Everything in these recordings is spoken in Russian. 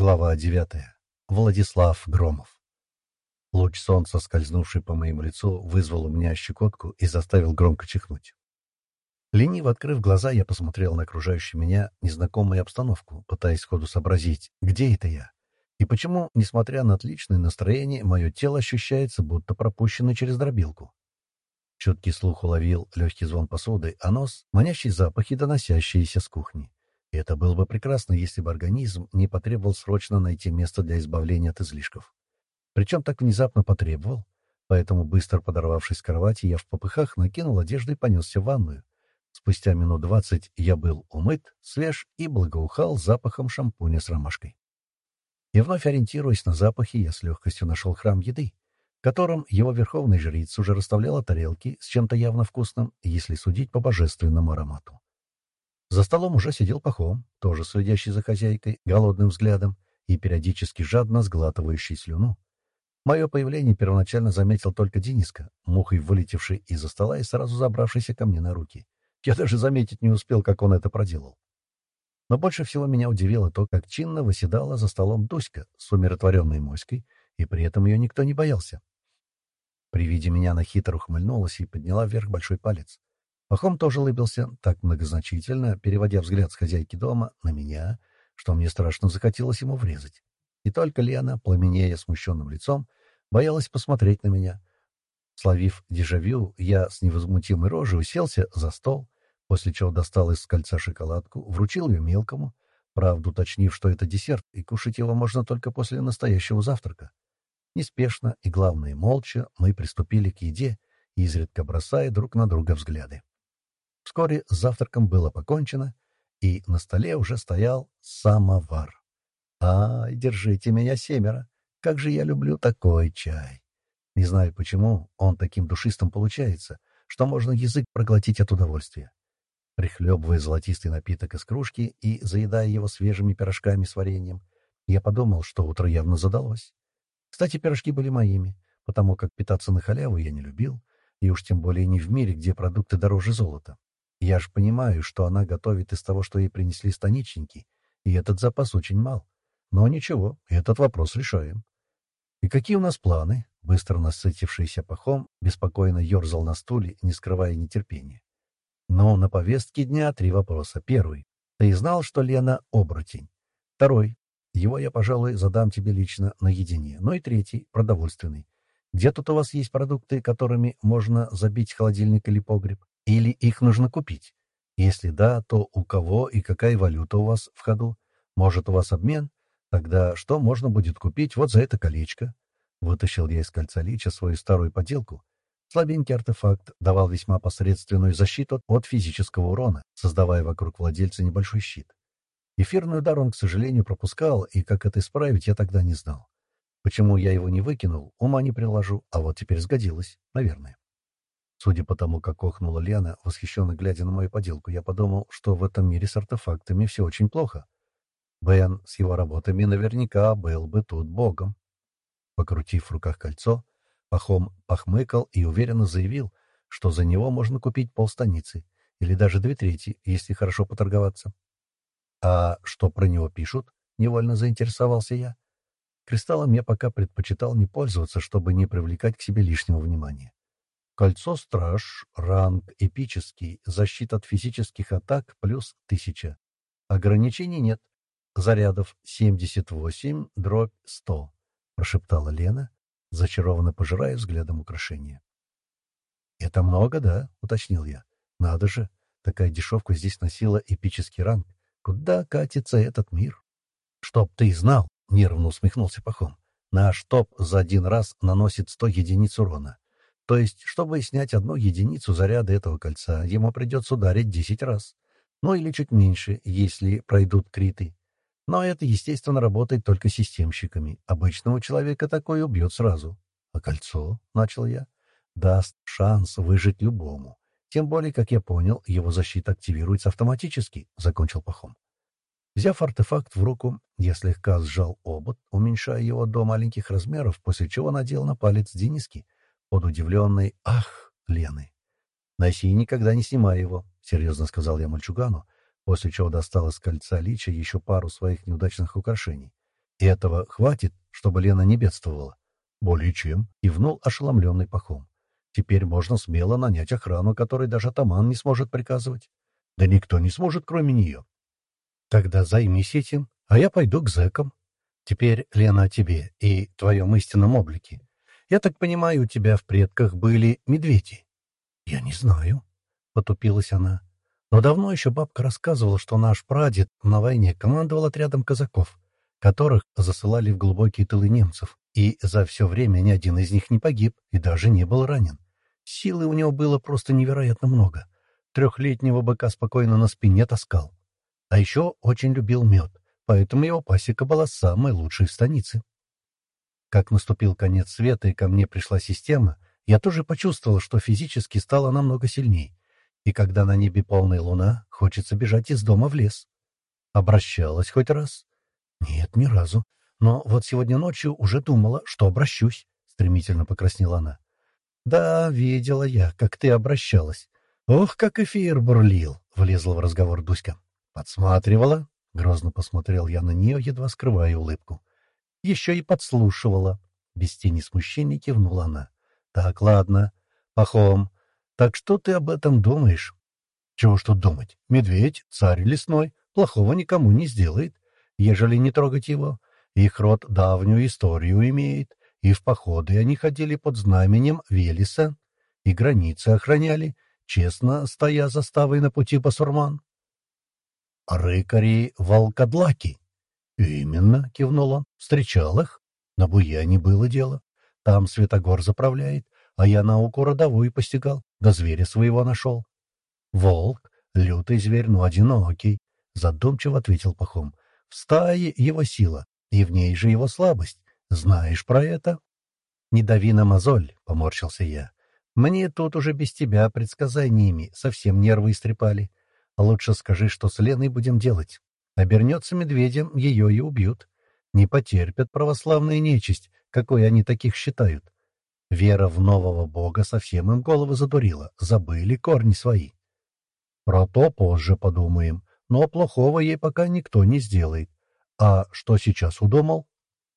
Глава девятая. Владислав Громов. Луч солнца, скользнувший по моему лицу, вызвал у меня щекотку и заставил громко чихнуть. Лениво открыв глаза, я посмотрел на окружающую меня незнакомую обстановку, пытаясь сходу сообразить, где это я, и почему, несмотря на отличное настроение, мое тело ощущается, будто пропущено через дробилку. Чуткий слух уловил легкий звон посуды, а нос — манящие запахи, доносящиеся с кухни. И это было бы прекрасно, если бы организм не потребовал срочно найти место для избавления от излишков. Причем так внезапно потребовал, поэтому, быстро подорвавшись с кровати, я в попыхах накинул одежду и понесся в ванную. Спустя минут двадцать я был умыт, свеж и благоухал запахом шампуня с ромашкой. И вновь ориентируясь на запахи, я с легкостью нашел храм еды, в котором его верховный жриц уже расставляла тарелки с чем-то явно вкусным, если судить по божественному аромату. За столом уже сидел Пахом, тоже следящий за хозяйкой, голодным взглядом и периодически жадно сглатывающий слюну. Мое появление первоначально заметил только Дениска, мухой вылетевший из-за стола и сразу забравшийся ко мне на руки. Я даже заметить не успел, как он это проделал. Но больше всего меня удивило то, как чинно выседала за столом Дуська с умиротворенной моськой, и при этом ее никто не боялся. При виде меня она хитро ухмыльнулась и подняла вверх большой палец. Пахом тоже улыбился, так многозначительно, переводя взгляд с хозяйки дома на меня, что мне страшно захотелось ему врезать. И только Лена, пламенея смущенным лицом, боялась посмотреть на меня. Словив дежавю, я с невозмутимой рожей уселся за стол, после чего достал из кольца шоколадку, вручил ее мелкому, правда уточнив, что это десерт, и кушать его можно только после настоящего завтрака. Неспешно и, главное, молча мы приступили к еде, изредка бросая друг на друга взгляды. Вскоре с завтраком было покончено, и на столе уже стоял самовар. Ай, держите меня, семеро! Как же я люблю такой чай! Не знаю почему, он таким душистым получается, что можно язык проглотить от удовольствия. Прихлебывая золотистый напиток из кружки и заедая его свежими пирожками с вареньем, я подумал, что утро явно задалось. Кстати, пирожки были моими, потому как питаться на халяву я не любил, и уж тем более не в мире, где продукты дороже золота. Я ж понимаю, что она готовит из того, что ей принесли станичники, и этот запас очень мал. Но ничего, этот вопрос решаем. «И какие у нас планы?» Быстро насытившийся пахом беспокойно ерзал на стуле, не скрывая нетерпения. Но на повестке дня три вопроса. Первый. Ты знал, что Лена — оборотень? Второй. Его я, пожалуй, задам тебе лично наедине. Ну и третий, продовольственный. Где тут у вас есть продукты, которыми можно забить холодильник или погреб? Или их нужно купить? Если да, то у кого и какая валюта у вас в ходу? Может, у вас обмен? Тогда что можно будет купить вот за это колечко? Вытащил я из кольца лича свою старую поделку. Слабенький артефакт давал весьма посредственную защиту от физического урона, создавая вокруг владельца небольшой щит. Эфирный удар он, к сожалению, пропускал, и как это исправить, я тогда не знал. Почему я его не выкинул, ума не приложу, а вот теперь сгодилось, наверное. Судя по тому, как охнула Лена, восхищенно глядя на мою поделку, я подумал, что в этом мире с артефактами все очень плохо. Бен с его работами наверняка был бы тут богом. Покрутив в руках кольцо, Пахом похмыкал и уверенно заявил, что за него можно купить полстаницы, или даже две трети, если хорошо поторговаться. «А что про него пишут?» — невольно заинтересовался я. Кристаллом я пока предпочитал не пользоваться, чтобы не привлекать к себе лишнего внимания. Кольцо «Страж», ранг эпический, защита от физических атак плюс 1000. Ограничений нет. Зарядов 78, дробь 100, прошептала Лена, зачарованно пожирая взглядом украшения. «Это много, да?» — уточнил я. «Надо же, такая дешевка здесь носила эпический ранг. Куда катится этот мир?» «Чтоб ты знал!» — нервно усмехнулся Пахом. «Наш топ за один раз наносит сто единиц урона. То есть, чтобы снять одну единицу заряда этого кольца, ему придется ударить десять раз. Ну или чуть меньше, если пройдут криты. Но это, естественно, работает только системщиками. Обычного человека такое убьет сразу. А кольцо, — начал я, — даст шанс выжить любому. Тем более, как я понял, его защита активируется автоматически, — закончил Пахом. Взяв артефакт в руку, я слегка сжал обод, уменьшая его до маленьких размеров, после чего надел на палец Дениски — под удивленный «Ах!» Лены. «Носи и никогда не снимай его», — серьезно сказал я мальчугану, после чего достал из кольца лича еще пару своих неудачных украшений. И этого хватит, чтобы Лена не бедствовала. Более чем, кивнул ошеломленный Пахом. Теперь можно смело нанять охрану, которой даже атаман не сможет приказывать. Да никто не сможет, кроме нее. Тогда займись этим, а я пойду к зэкам. Теперь, Лена, о тебе и твоем истинном облике. Я так понимаю, у тебя в предках были медведи? Я не знаю, — потупилась она. Но давно еще бабка рассказывала, что наш прадед на войне командовал отрядом казаков, которых засылали в глубокие тылы немцев, и за все время ни один из них не погиб и даже не был ранен. Силы у него было просто невероятно много. Трехлетнего быка спокойно на спине таскал. А еще очень любил мед, поэтому его пасека была самой лучшей в станице. Как наступил конец света и ко мне пришла система, я тоже почувствовал, что физически стало намного сильней. И когда на небе полная луна, хочется бежать из дома в лес. Обращалась хоть раз? Нет, ни разу. Но вот сегодня ночью уже думала, что обращусь. Стремительно покраснела она. Да, видела я, как ты обращалась. Ох, как эфир бурлил, влезла в разговор Дуська. Подсматривала? Грозно посмотрел я на нее, едва скрывая улыбку. Еще и подслушивала. Без тени смущения кивнула она. Так, ладно. Пахом, так что ты об этом думаешь? Чего ж тут думать? Медведь, царь лесной, плохого никому не сделает, ежели не трогать его. Их род давнюю историю имеет, и в походы они ходили под знаменем Велеса, и границы охраняли, честно стоя заставой на пути басурман. — Рыкари волкодлаки. — Именно, — кивнул он, — встречал их. На Буяне было дело. Там Святогор заправляет, а я науку родовую постигал, да зверя своего нашел. — Волк, лютый зверь, но одинокий, — задумчиво ответил Пахом. — В стае его сила, и в ней же его слабость. Знаешь про это? — Не дави на мозоль, — поморщился я. — Мне тут уже без тебя предсказаниями совсем нервы истрепали. Лучше скажи, что с Леной будем делать. Обернется медведем, ее и убьют. Не потерпят православная нечисть, какой они таких считают. Вера в нового бога совсем им головы задурила, забыли корни свои. Про то позже подумаем, но плохого ей пока никто не сделает. А что сейчас удумал?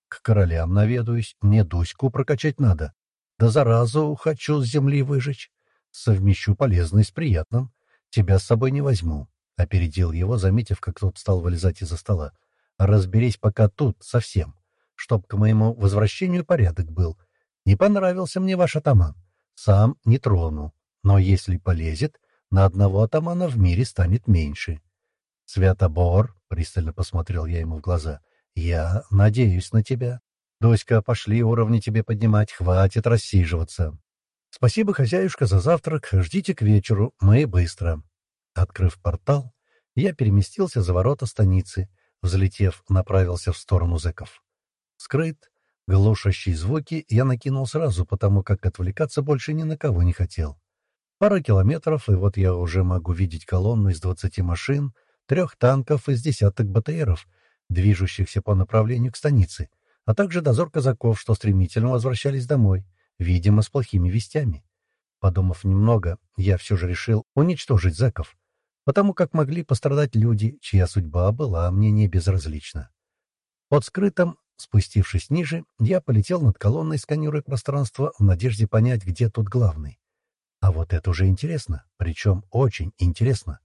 К королям наведаюсь, мне Дуську прокачать надо. Да заразу хочу с земли выжечь. Совмещу полезное с приятным. Тебя с собой не возьму. Опередил его, заметив, как тот стал вылезать из-за стола. Разберись пока тут совсем, чтоб к моему возвращению порядок был — не понравился мне ваш атаман. Сам не трону. Но если полезет, на одного атамана в мире станет меньше. Святобор, — пристально посмотрел я ему в глаза, — я надеюсь на тебя. Доська, пошли уровни тебе поднимать, хватит рассиживаться. Спасибо, хозяюшка, за завтрак. Ждите к вечеру, мы быстро. Открыв портал, я переместился за ворота станицы. Взлетев, направился в сторону зэков. Скрыт, Глушащие звуки я накинул сразу, потому как отвлекаться больше ни на кого не хотел. Пара километров, и вот я уже могу видеть колонну из двадцати машин, трех танков из десяток БТРов, движущихся по направлению к станице, а также дозор казаков, что стремительно возвращались домой, видимо, с плохими вестями. Подумав немного, я все же решил уничтожить зэков, потому как могли пострадать люди, чья судьба была мне не безразлична. Под скрытым Спустившись ниже, я полетел над колонной, сканируя пространство, в надежде понять, где тут главный. А вот это уже интересно, причем очень интересно.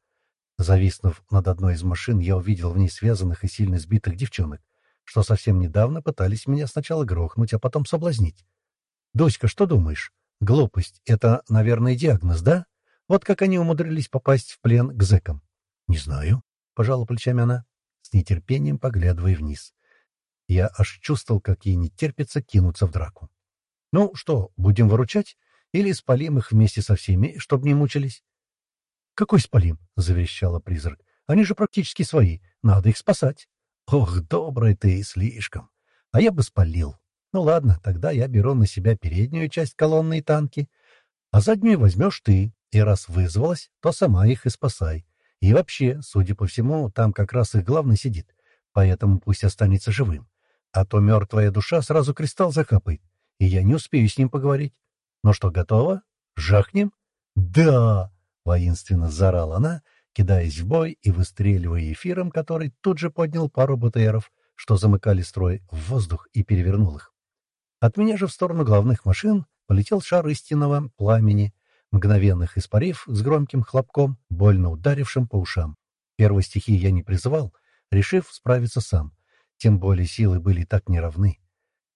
Зависнув над одной из машин, я увидел в ней связанных и сильно сбитых девчонок, что совсем недавно пытались меня сначала грохнуть, а потом соблазнить. «Дуська, что думаешь? Глупость — это, наверное, диагноз, да? Вот как они умудрились попасть в плен к зэкам?» «Не знаю», — пожала плечами она, с нетерпением поглядывая вниз. Я аж чувствовал, как ей не терпится кинуться в драку. «Ну что, будем выручать? Или спалим их вместе со всеми, чтобы не мучились?» «Какой спалим?» — заверещала призрак. «Они же практически свои. Надо их спасать». «Ох, добрый ты, слишком. А я бы спалил. Ну ладно, тогда я беру на себя переднюю часть колонны и танки, а заднюю возьмешь ты, и раз вызвалась, то сама их и спасай. И вообще, судя по всему, там как раз их главный сидит, поэтому пусть останется живым. А то мертвая душа сразу кристалл закапает, и я не успею с ним поговорить. Ну что, готово? Жахнем? Да! Воинственно заорала она, кидаясь в бой и выстреливая эфиром, который тут же поднял пару БТРов, что замыкали строй в воздух и перевернул их. От меня же в сторону главных машин полетел шар истинного пламени, мгновенных испарив с громким хлопком, больно ударившим по ушам. Первой стихии я не призывал, решив справиться сам. Тем более силы были так неравны.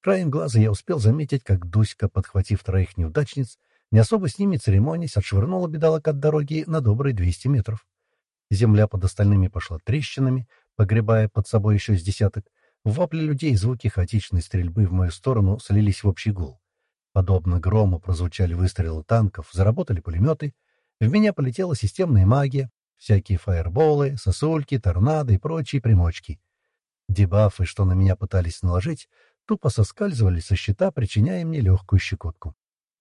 Краем глаза я успел заметить, как Дуська, подхватив троих неудачниц, не особо с ними церемонясь, отшвырнула бедолок от дороги на добрые 200 метров. Земля под остальными пошла трещинами, погребая под собой еще с десяток. Вопли людей и звуки хаотичной стрельбы в мою сторону слились в общий гул. Подобно грому прозвучали выстрелы танков, заработали пулеметы. В меня полетела системная магия, всякие фаерболы, сосульки, торнадо и прочие примочки. Дебафы, что на меня пытались наложить, тупо соскальзывали со щита, причиняя мне легкую щекотку.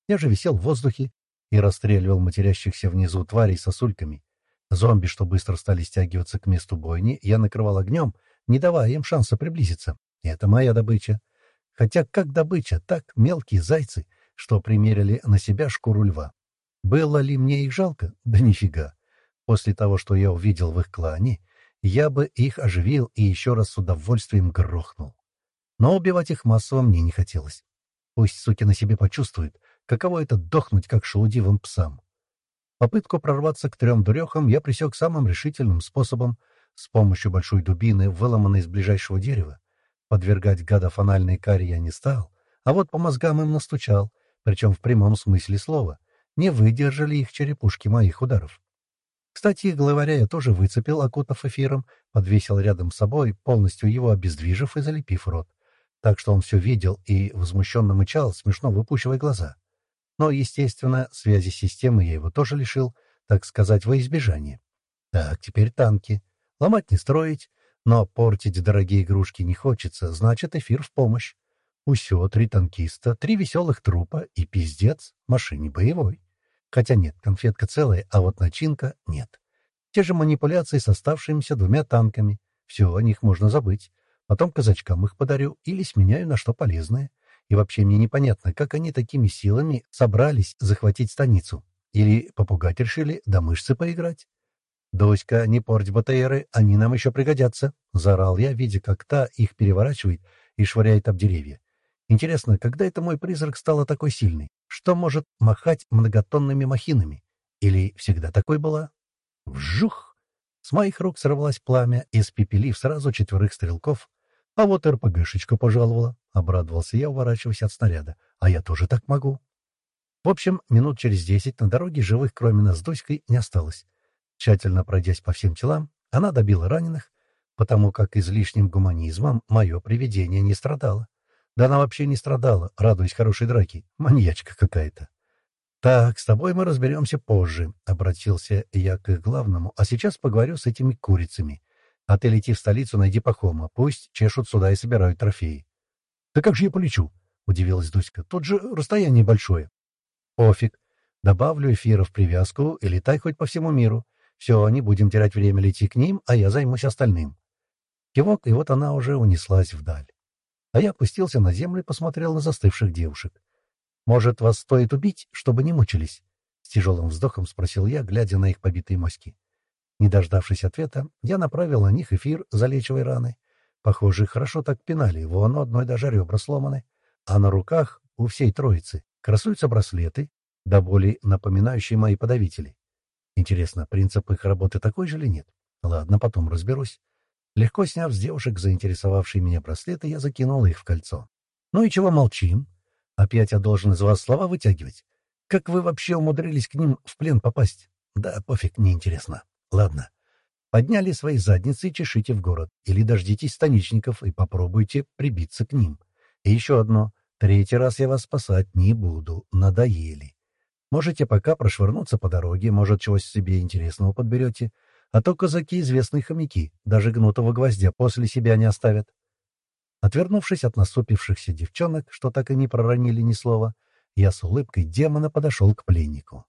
Я же висел в воздухе и расстреливал матерящихся внизу тварей сосульками. Зомби, что быстро стали стягиваться к месту бойни, я накрывал огнем, не давая им шанса приблизиться. это моя добыча. Хотя как добыча, так мелкие зайцы, что примерили на себя шкуру льва. Было ли мне их жалко? Да нифига. После того, что я увидел в их клане, я бы их оживил и еще раз с удовольствием грохнул. Но убивать их массово мне не хотелось. Пусть суки на себе почувствуют, каково это дохнуть, как шелудивым псам. Попытку прорваться к трем дурехам я пресек самым решительным способом с помощью большой дубины, выломанной из ближайшего дерева. Подвергать гадов анальной каре я не стал, а вот по мозгам им настучал, причем в прямом смысле слова. Не выдержали их черепушки моих ударов. Кстати, главаря я тоже выцепил, окутав эфиром, подвесил рядом с собой, полностью его обездвижив и залепив рот. Так что он все видел и возмущенно мычал, смешно выпучивая глаза. Но, естественно, связи системы я его тоже лишил, так сказать, во избежание. Так, теперь танки. Ломать не строить, но портить дорогие игрушки не хочется, значит, эфир в помощь. Усё, три танкиста, три веселых трупа и пиздец, машине боевой. Хотя нет, конфетка целая, а вот начинка нет. Те же манипуляции с оставшимися двумя танками. Все, о них можно забыть. Потом казачкам их подарю или сменяю на что полезное. И вообще мне непонятно, как они такими силами собрались захватить станицу. Или попугать решили, да мышцы поиграть. «Доська, не порть БТРы, они нам еще пригодятся!» — заорал я, видя, как та их переворачивает и швыряет об деревья. Интересно, когда это мой призрак стала такой сильный? Что может махать многотонными махинами? Или всегда такой была? Вжух! С моих рук сорвалось пламя, испепелив сразу четверых стрелков. А вот РПГшечка пожаловала. — обрадовался я, уворачиваясь от снаряда. «А я тоже так могу». В общем, минут через десять на дороге живых, кроме нас с Дуськой, не осталось. Тщательно пройдясь по всем телам, она добила раненых, потому как излишним гуманизмом мое привидение не страдало. Да она вообще не страдала, радуясь хорошей драке. Маньячка какая-то. «Так, с тобой мы разберемся позже», — обратился я к их главному, «а сейчас поговорю с этими курицами. А ты лети в столицу, найди Пахома, пусть чешут сюда и собирают трофеи. «Да как же я полечу?» — удивилась Дуська. «Тут же расстояние большое». «Пофиг. Добавлю эфира в привязку и летай хоть по всему миру. Все, не будем терять время, лети к ним, а я займусь остальным». Кивок, и вот она уже унеслась вдаль. А я опустился на землю и посмотрел на застывших девушек. «Может, вас стоит убить, чтобы не мучились?» С тяжелым вздохом спросил я, глядя на их побитые моськи. Не дождавшись ответа, я направил на них эфир, залечивая раны, Похоже, хорошо так пинали, вон одной даже ребра сломаны. А на руках у всей троицы красуются браслеты, до боли напоминающие мои подавители. Интересно, принцип их работы такой же или нет? Ладно, потом разберусь. Легко сняв с девушек заинтересовавшие меня браслеты, я закинул их в кольцо. «Ну и чего молчим? Опять я должен из вас слова вытягивать. Как вы вообще умудрились к ним в плен попасть? Да пофиг, неинтересно. Ладно, Подняли свои задницы и чешите в город. Или дождитесь станичников и попробуйте прибиться к ним. И еще одно. Третий раз я вас спасать не буду. Надоели. Можете пока прошвырнуться по дороге, может, чего себе интересного подберете. А то казаки — известные хомяки, даже гнутого гвоздя после себя не оставят. Отвернувшись от насупившихся девчонок, что так и не проронили ни слова, я с улыбкой демона подошел к пленнику.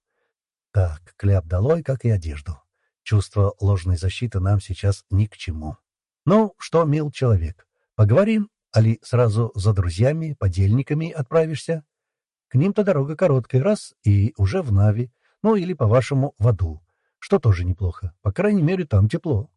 Так, кляп долой, как и одежду. Чувство ложной защиты нам сейчас ни к чему. Ну, что, мил человек, поговорим, али сразу за друзьями, подельниками отправишься? К ним-то дорога короткая, раз, и уже в Нави, ну или, по-вашему, в аду, что тоже неплохо, по крайней мере, там тепло.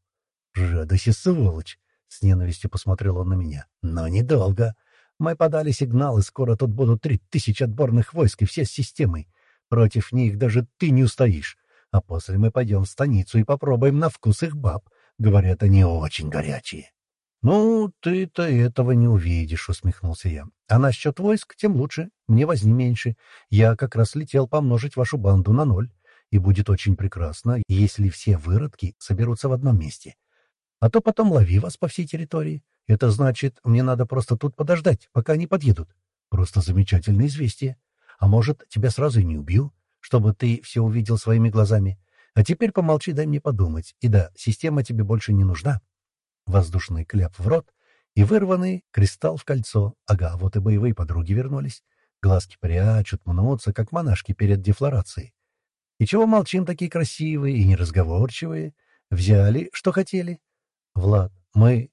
Жадость и сволочь! С ненавистью посмотрел он на меня. «Но недолго. Мы подали сигнал, и скоро тут будут три тысячи отборных войск и все с системой. Против них даже ты не устоишь. А после мы пойдем в станицу и попробуем на вкус их баб. Говорят, они очень горячие». «Ну, ты-то этого не увидишь», — усмехнулся я. «А насчет войск, тем лучше. Мне возни меньше. Я как раз летел помножить вашу банду на ноль. И будет очень прекрасно, если все выродки соберутся в одном месте. А то потом лови вас по всей территории. Это значит, мне надо просто тут подождать, пока они подъедут. Просто замечательное известие. А может, тебя сразу и не убью, чтобы ты все увидел своими глазами. А теперь помолчи, дай мне подумать. И да, система тебе больше не нужна. Воздушный кляп в рот и вырванный кристалл в кольцо. Ага, вот и боевые подруги вернулись. Глазки прячут, мнутся, как монашки перед дефлорацией. И чего молчим такие красивые и неразговорчивые? Взяли, что хотели? Влад, мы...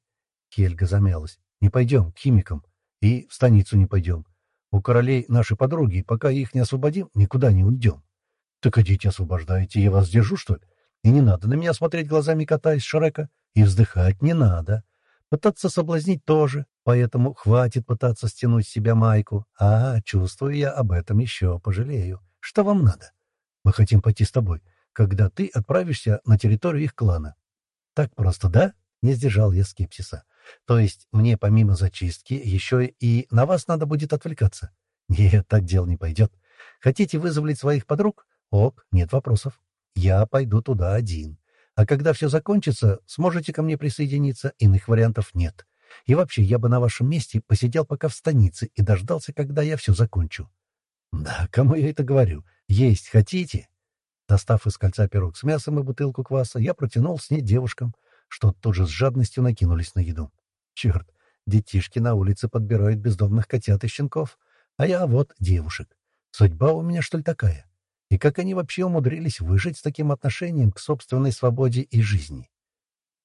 Хельга замялась. Не пойдем к химикам. И в станицу не пойдем. У королей наши подруги, пока их не освободим, никуда не уйдем. Так идите освобождайте, я вас держу, что ли? И не надо на меня смотреть глазами кота из Шрека. И вздыхать не надо. Пытаться соблазнить тоже, поэтому хватит пытаться стянуть с себя майку. А, чувствую я, об этом еще пожалею. Что вам надо? Мы хотим пойти с тобой, когда ты отправишься на территорию их клана. Так просто, да? Не сдержал я скепсиса. То есть мне помимо зачистки еще и на вас надо будет отвлекаться? Нет, так дело не пойдет. Хотите вызволить своих подруг? Ок, нет вопросов. Я пойду туда один. А когда все закончится, сможете ко мне присоединиться, иных вариантов нет. И вообще, я бы на вашем месте посидел пока в станице и дождался, когда я все закончу. Да, кому я это говорю? Есть хотите? Достав из кольца пирог с мясом и бутылку кваса, я протянул с ней девушкам, что тут же с жадностью накинулись на еду. Черт, детишки на улице подбирают бездомных котят и щенков, а я вот девушек. Судьба у меня, что ли, такая? И как они вообще умудрились выжить с таким отношением к собственной свободе и жизни?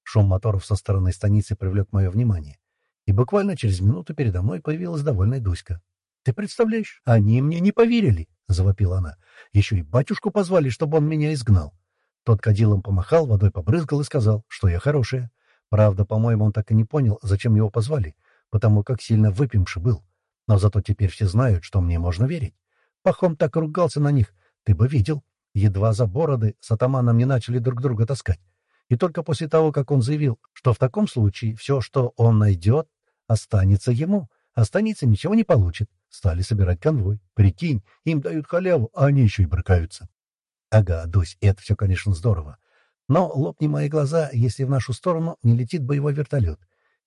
Шум моторов со стороны станицы привлек мое внимание, и буквально через минуту передо мной появилась довольная Дуська. «Ты представляешь, они мне не поверили!» — завопила она. «Еще и батюшку позвали, чтобы он меня изгнал». Тот кадилом помахал, водой побрызгал и сказал, что я хорошая. Правда, по-моему, он так и не понял, зачем его позвали, потому как сильно выпивший был. Но зато теперь все знают, что мне можно верить. Пахом так ругался на них, ты бы видел. Едва за бороды с атаманом не начали друг друга таскать. И только после того, как он заявил, что в таком случае все, что он найдет, останется ему, останется ничего не получит, стали собирать конвой. Прикинь, им дают халяву, а они еще и брыкаются. Ага, Дусь, это все, конечно, здорово. Но лопни мои глаза, если в нашу сторону не летит боевой вертолет.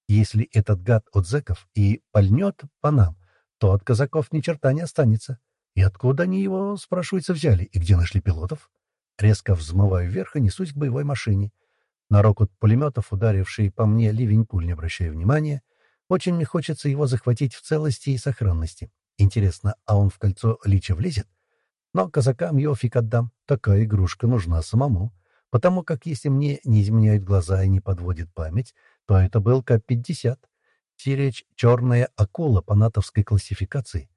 Если этот гад от зэков и пальнет по нам, то от казаков ни черта не останется. И откуда они его, спрашивается, взяли, и где нашли пилотов? Резко взмываю вверх и несусь к боевой машине. На рокот пулеметов, ударивший по мне ливень пуль, не обращая внимания, очень мне хочется его захватить в целости и сохранности. Интересно, а он в кольцо лича влезет? Но казакам его фиг отдам. Такая игрушка нужна самому. Потому как если мне не изменяют глаза и не подводит память, то это был К-50. Сиречь — черная акула по натовской классификации.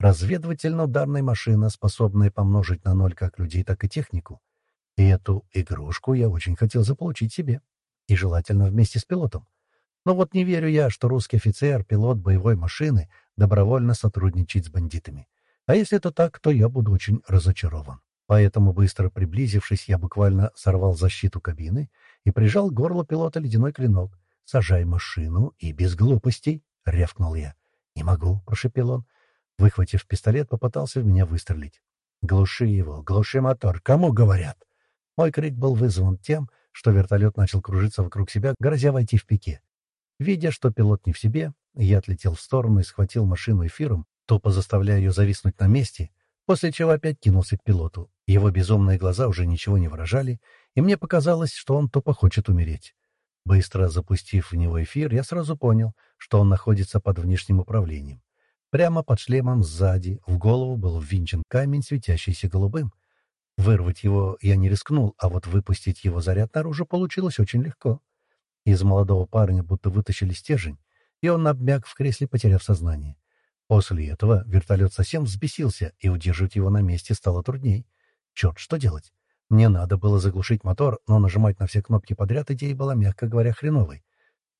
Разведывательно-ударная машина, способная помножить на ноль как людей, так и технику. И эту игрушку я очень хотел заполучить себе. И желательно вместе с пилотом. Но вот не верю я, что русский офицер, пилот боевой машины, добровольно сотрудничает с бандитами. А если это так, то я буду очень разочарован. Поэтому, быстро приблизившись, я буквально сорвал защиту кабины и прижал к горлу пилота ледяной клинок. «Сажай машину и без глупостей!» — рявкнул я. «Не могу!» — прошепел он. Выхватив пистолет, попытался в меня выстрелить. «Глуши его! Глуши мотор! Кому говорят?» Мой крик был вызван тем, что вертолет начал кружиться вокруг себя, грозя войти в пике. Видя, что пилот не в себе, я отлетел в сторону и схватил машину эфиром, тупо заставляя ее зависнуть на месте, после чего опять кинулся к пилоту. Его безумные глаза уже ничего не выражали, и мне показалось, что он тупо хочет умереть. Быстро запустив в него эфир, я сразу понял, что он находится под внешним управлением. Прямо под шлемом сзади в голову был ввинчен камень, светящийся голубым. Вырвать его я не рискнул, а вот выпустить его заряд наружу получилось очень легко. Из молодого парня будто вытащили стержень, и он обмяк в кресле, потеряв сознание. После этого вертолет совсем взбесился, и удерживать его на месте стало трудней. Черт, что делать? Мне надо было заглушить мотор, но нажимать на все кнопки подряд идея была, мягко говоря, хреновой.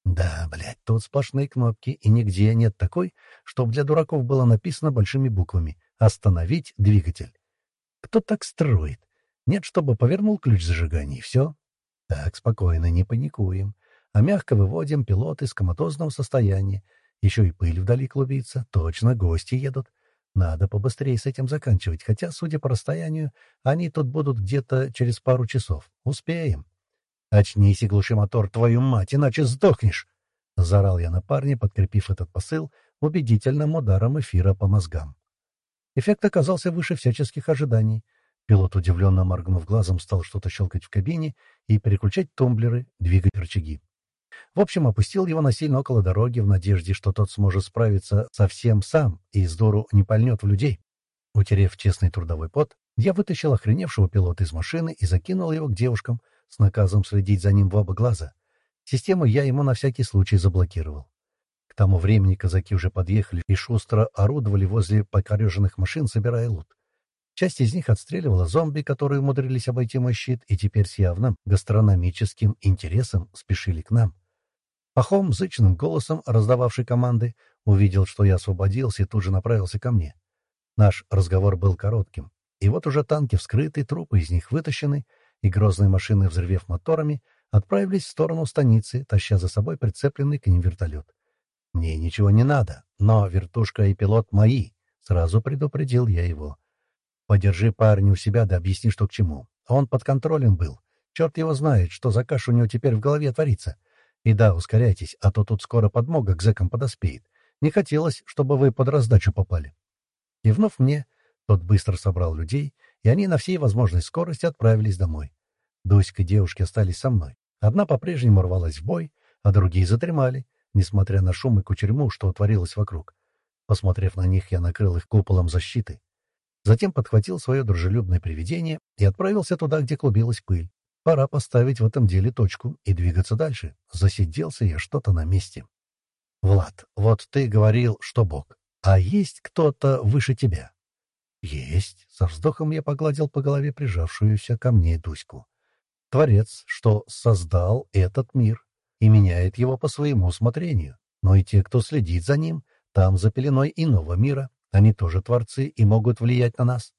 Да, блядь, тут сплошные кнопки, и нигде нет такой, чтоб для дураков было написано большими буквами «Остановить двигатель». Кто так строит? Нет, чтобы повернул ключ зажигания, и все. Так, спокойно, не паникуем, а мягко выводим пилот из коматозного состояния. Еще и пыль вдали клубится, точно гости едут. Надо побыстрее с этим заканчивать, хотя, судя по расстоянию, они тут будут где-то через пару часов. Успеем. «Очнись и глуши мотор, твою мать, иначе сдохнешь!» — заорал я на парня, подкрепив этот посыл убедительным ударом эфира по мозгам. Эффект оказался выше всяческих ожиданий. Пилот, удивленно моргнув глазом, стал что-то щелкать в кабине и переключать тумблеры, двигать рычаги. В общем, опустил его насильно около дороги в надежде, что тот сможет справиться совсем сам и с дуру не пальнет в людей. Утерев честный трудовой пот, я вытащил охреневшего пилота из машины и закинул его к девушкам, с наказом следить за ним в оба глаза. Систему я ему на всякий случай заблокировал. К тому времени казаки уже подъехали и шустро орудовали возле покореженных машин, собирая лут. Часть из них отстреливала зомби, которые умудрились обойти мой щит, и теперь с явным гастрономическим интересом спешили к нам. Пахом, зычным голосом, раздававший команды, увидел, что я освободился и тут же направился ко мне. Наш разговор был коротким. И вот уже танки вскрыты, трупы из них вытащены, и грозные машины, взрывев моторами, отправились в сторону станицы, таща за собой прицепленный к ним вертолет. «Мне ничего не надо, но вертушка и пилот мои», — сразу предупредил я его. «Подержи парня у себя да объясни, что к чему. Он под контролем был. Черт его знает, что за каша у него теперь в голове творится. И да, ускоряйтесь, а то тут скоро подмога к зэкам подоспеет. Не хотелось, чтобы вы под раздачу попали». Кивнув мне, тот быстро собрал людей, и они на всей возможной скорости отправились домой. Дуська и девушки остались со мной. Одна по-прежнему рвалась в бой, а другие задремали, несмотря на шум и кучерьму, что творилось вокруг. Посмотрев на них, я накрыл их куполом защиты. Затем подхватил свое дружелюбное привидение и отправился туда, где клубилась пыль. Пора поставить в этом деле точку и двигаться дальше. Засиделся я что-то на месте. «Влад, вот ты говорил, что Бог. А есть кто-то выше тебя?» «Есть!» — со вздохом я погладил по голове прижавшуюся ко мне Дуську. «Творец, что создал этот мир и меняет его по своему усмотрению. Но и те, кто следит за ним, там за пеленой иного мира, они тоже творцы и могут влиять на нас».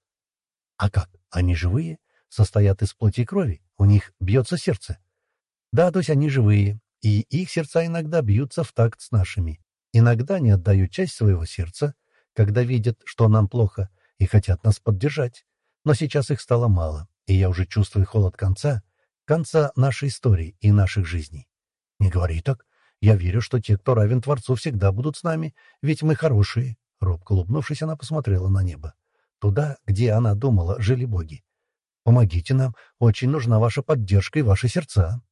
«А как? Они живые? Состоят из плоти и крови? У них бьется сердце?» «Да, то есть они живые, и их сердца иногда бьются в такт с нашими. Иногда не отдают часть своего сердца, когда видят, что нам плохо, и хотят нас поддержать. Но сейчас их стало мало, и я уже чувствую холод конца, конца нашей истории и наших жизней. Не говори так. Я верю, что те, кто равен Творцу, всегда будут с нами, ведь мы хорошие. Робко улыбнувшись, она посмотрела на небо. Туда, где она думала, жили боги. Помогите нам, очень нужна ваша поддержка и ваши сердца.